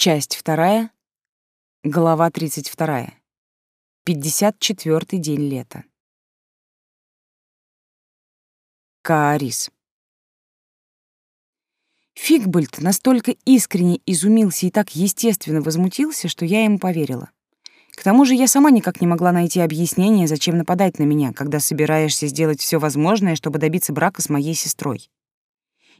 Часть вторая, глава 32. 54-й день лета. Каарис. Фигбольд настолько искренне изумился и так естественно возмутился, что я ему поверила. К тому же я сама никак не могла найти объяснение, зачем нападать на меня, когда собираешься сделать все возможное, чтобы добиться брака с моей сестрой.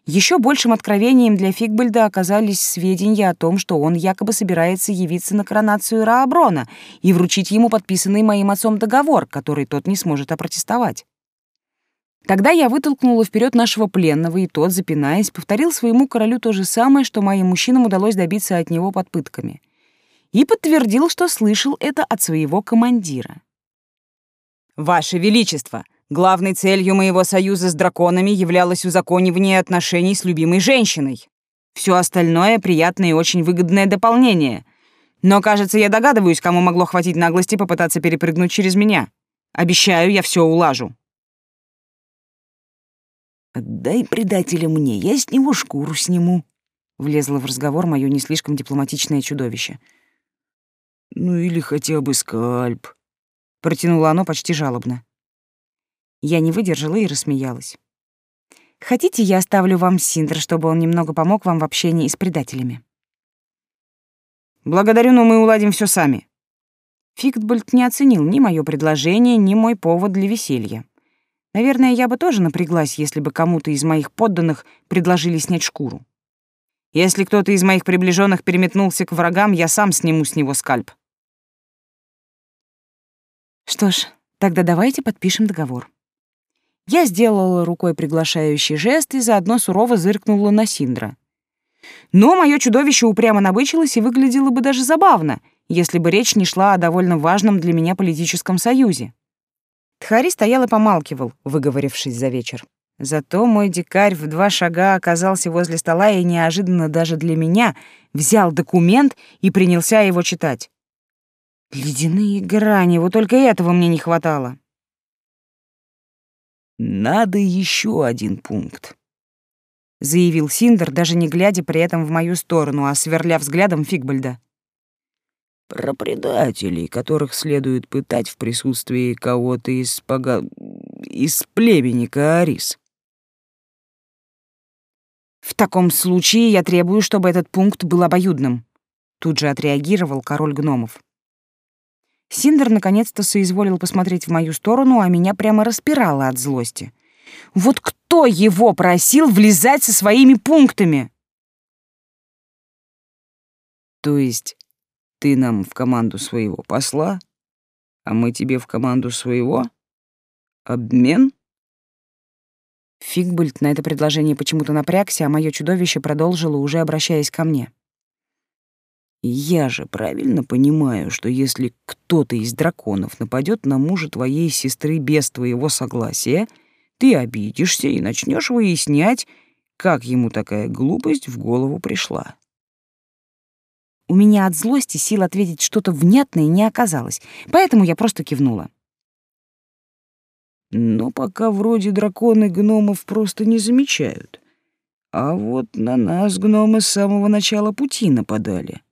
Еще большим откровением для Фигбальда оказались сведения о том, что он якобы собирается явиться на коронацию Рааброна и вручить ему подписанный моим отцом договор, который тот не сможет опротестовать. Тогда я вытолкнула вперед нашего пленного, и тот, запинаясь, повторил своему королю то же самое, что моим мужчинам удалось добиться от него под пытками. И подтвердил, что слышал это от своего командира. «Ваше Величество!» Главной целью моего союза с драконами являлось узаконивание отношений с любимой женщиной. Все остальное — приятное и очень выгодное дополнение. Но, кажется, я догадываюсь, кому могло хватить наглости попытаться перепрыгнуть через меня. Обещаю, я все улажу. «Отдай предателя мне, я с него шкуру сниму», — влезло в разговор мое не слишком дипломатичное чудовище. «Ну или хотя бы скальп», — протянуло оно почти жалобно. Я не выдержала и рассмеялась. «Хотите, я оставлю вам Синдр, чтобы он немного помог вам в общении с предателями?» «Благодарю, но мы уладим все сами». Фиктбольд не оценил ни мое предложение, ни мой повод для веселья. Наверное, я бы тоже напряглась, если бы кому-то из моих подданных предложили снять шкуру. Если кто-то из моих приближенных переметнулся к врагам, я сам сниму с него скальп. Что ж, тогда давайте подпишем договор. Я сделала рукой приглашающий жест и заодно сурово зыркнула на Синдра. Но мое чудовище упрямо набычилось и выглядело бы даже забавно, если бы речь не шла о довольно важном для меня политическом союзе. Тхари стоял и помалкивал, выговорившись за вечер. Зато мой дикарь в два шага оказался возле стола и неожиданно даже для меня взял документ и принялся его читать. Ледяные грани, вот только этого мне не хватало. Надо еще один пункт. Заявил Синдер, даже не глядя при этом в мою сторону, а сверля взглядом Фигбальда. Про предателей, которых следует пытать в присутствии кого-то из пога... из племени Каарис. В таком случае я требую, чтобы этот пункт был обоюдным. Тут же отреагировал король гномов. Синдер наконец-то соизволил посмотреть в мою сторону, а меня прямо распирало от злости. Вот кто его просил влезать со своими пунктами? То есть ты нам в команду своего посла, а мы тебе в команду своего? Обмен? Фигбольд на это предложение почему-то напрягся, а мое чудовище продолжило, уже обращаясь ко мне. Я же правильно понимаю, что если кто-то из драконов нападет на мужа твоей сестры без твоего согласия, ты обидишься и начнешь выяснять, как ему такая глупость в голову пришла. У меня от злости сил ответить что-то внятное не оказалось, поэтому я просто кивнула. Но пока вроде драконы гномов просто не замечают. А вот на нас гномы с самого начала пути нападали.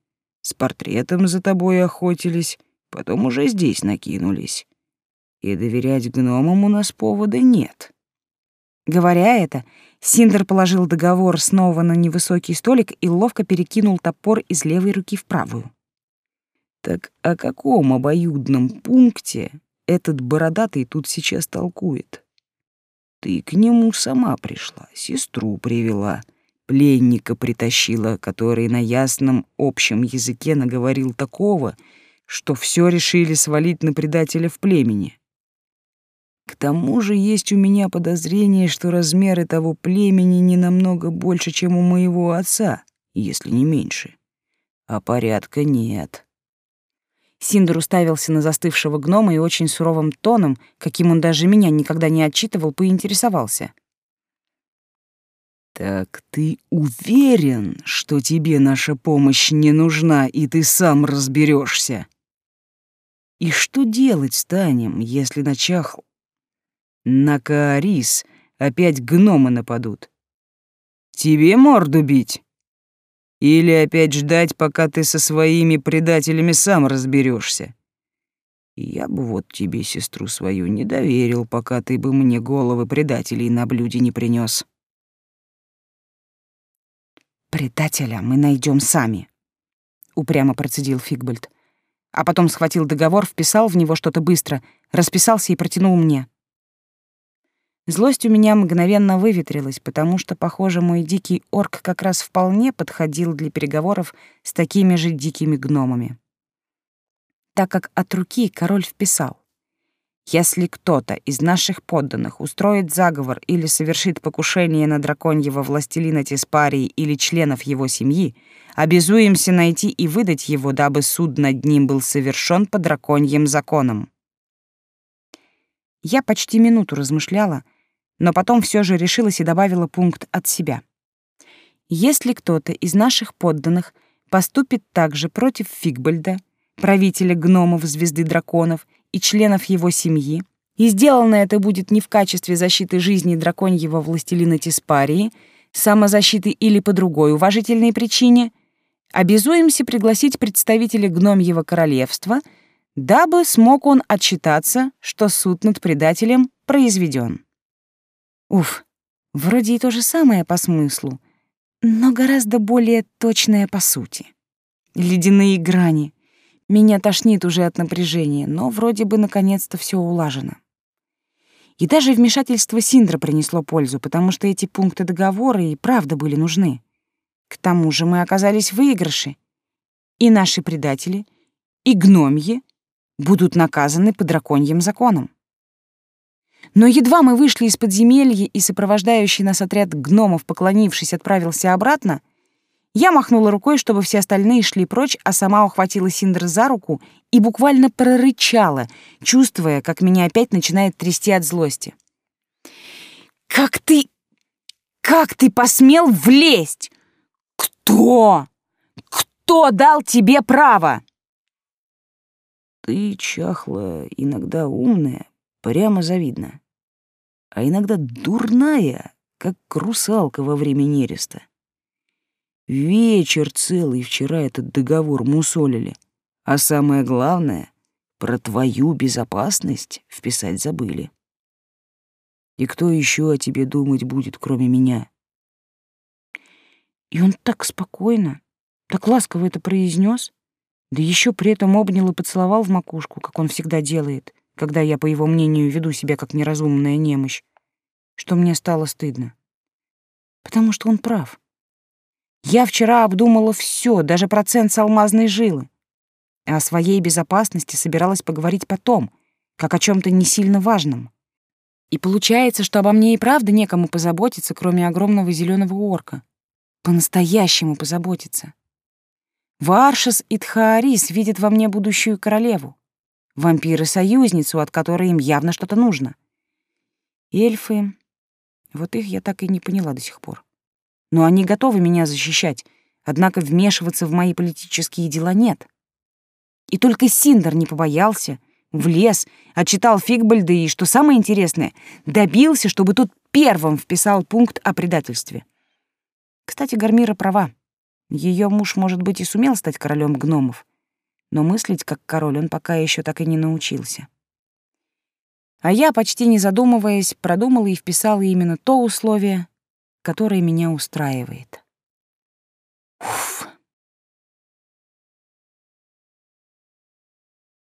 С портретом за тобой охотились, потом уже здесь накинулись. И доверять гномам у нас повода нет. Говоря это, Синдер положил договор снова на невысокий столик и ловко перекинул топор из левой руки в правую. Так о каком обоюдном пункте этот бородатый тут сейчас толкует? Ты к нему сама пришла, сестру привела — пленника притащила, который на ясном общем языке наговорил такого, что все решили свалить на предателя в племени. К тому же есть у меня подозрение, что размеры того племени не намного больше, чем у моего отца, если не меньше. А порядка нет. Синдер уставился на застывшего гнома и очень суровым тоном, каким он даже меня никогда не отчитывал, поинтересовался — «Так ты уверен, что тебе наша помощь не нужна, и ты сам разберешься? И что делать станем, если на чахл... На Каарис опять гномы нападут? Тебе морду бить?» Или опять ждать, пока ты со своими предателями сам разберешься? Я бы вот тебе сестру свою не доверил, пока ты бы мне головы предателей на блюде не принес. Предателя мы найдем сами, упрямо процедил Фигбальд, а потом схватил договор, вписал в него что-то быстро, расписался и протянул мне. Злость у меня мгновенно выветрилась, потому что, похоже, мой дикий орк как раз вполне подходил для переговоров с такими же дикими гномами. Так как от руки король вписал. Если кто-то из наших подданных устроит заговор или совершит покушение на драконьего властелина Тиспарии или членов его семьи, обязуемся найти и выдать его, дабы суд над ним был совершен по драконьим законам. Я почти минуту размышляла, но потом все же решилась и добавила пункт от себя. Если кто-то из наших подданных поступит так же против Фигбальда, правителя гномов Звезды Драконов и членов его семьи, и сделано это будет не в качестве защиты жизни драконьего властелина Тиспарии, самозащиты или по другой уважительной причине, обязуемся пригласить представителя гномьего королевства, дабы смог он отчитаться, что суд над предателем произведен. Уф, вроде и то же самое по смыслу, но гораздо более точное по сути. Ледяные грани. Меня тошнит уже от напряжения, но вроде бы наконец-то все улажено. И даже вмешательство Синдра принесло пользу, потому что эти пункты договора и правда были нужны. К тому же мы оказались в выигрыше. И наши предатели, и гномьи будут наказаны по драконьим законам. Но едва мы вышли из подземелья, и сопровождающий нас отряд гномов, поклонившись, отправился обратно, я махнула рукой, чтобы все остальные шли прочь, а сама ухватила Синдер за руку и буквально прорычала, чувствуя, как меня опять начинает трясти от злости. «Как ты... как ты посмел влезть? Кто? Кто дал тебе право?» «Ты, чахла, иногда умная, прямо завидно. А иногда дурная, как русалка во время нереста. Вечер целый вчера этот договор мусолили. А самое главное, про твою безопасность вписать забыли. И кто еще о тебе думать будет, кроме меня? И он так спокойно, так ласково это произнес, да еще при этом обнял и поцеловал в макушку, как он всегда делает когда я, по его мнению, веду себя как неразумная немощь, что мне стало стыдно. Потому что он прав. Я вчера обдумала все, даже процент с алмазной жилы. А о своей безопасности собиралась поговорить потом, как о чем то не сильно важном. И получается, что обо мне и правда некому позаботиться, кроме огромного зеленого орка. По-настоящему позаботиться. Варшас и Тхаарис видят во мне будущую королеву вампиры-союзницу, от которой им явно что-то нужно. Эльфы... Вот их я так и не поняла до сих пор. Но они готовы меня защищать, однако вмешиваться в мои политические дела нет. И только Синдер не побоялся, влез, отчитал Фигбальда и, что самое интересное, добился, чтобы тот первым вписал пункт о предательстве. Кстати, Гармира права. Ее муж, может быть, и сумел стать королем гномов, но мыслить как король он пока еще так и не научился. А я, почти не задумываясь, продумала и вписала именно то условие, которое меня устраивает. Уф.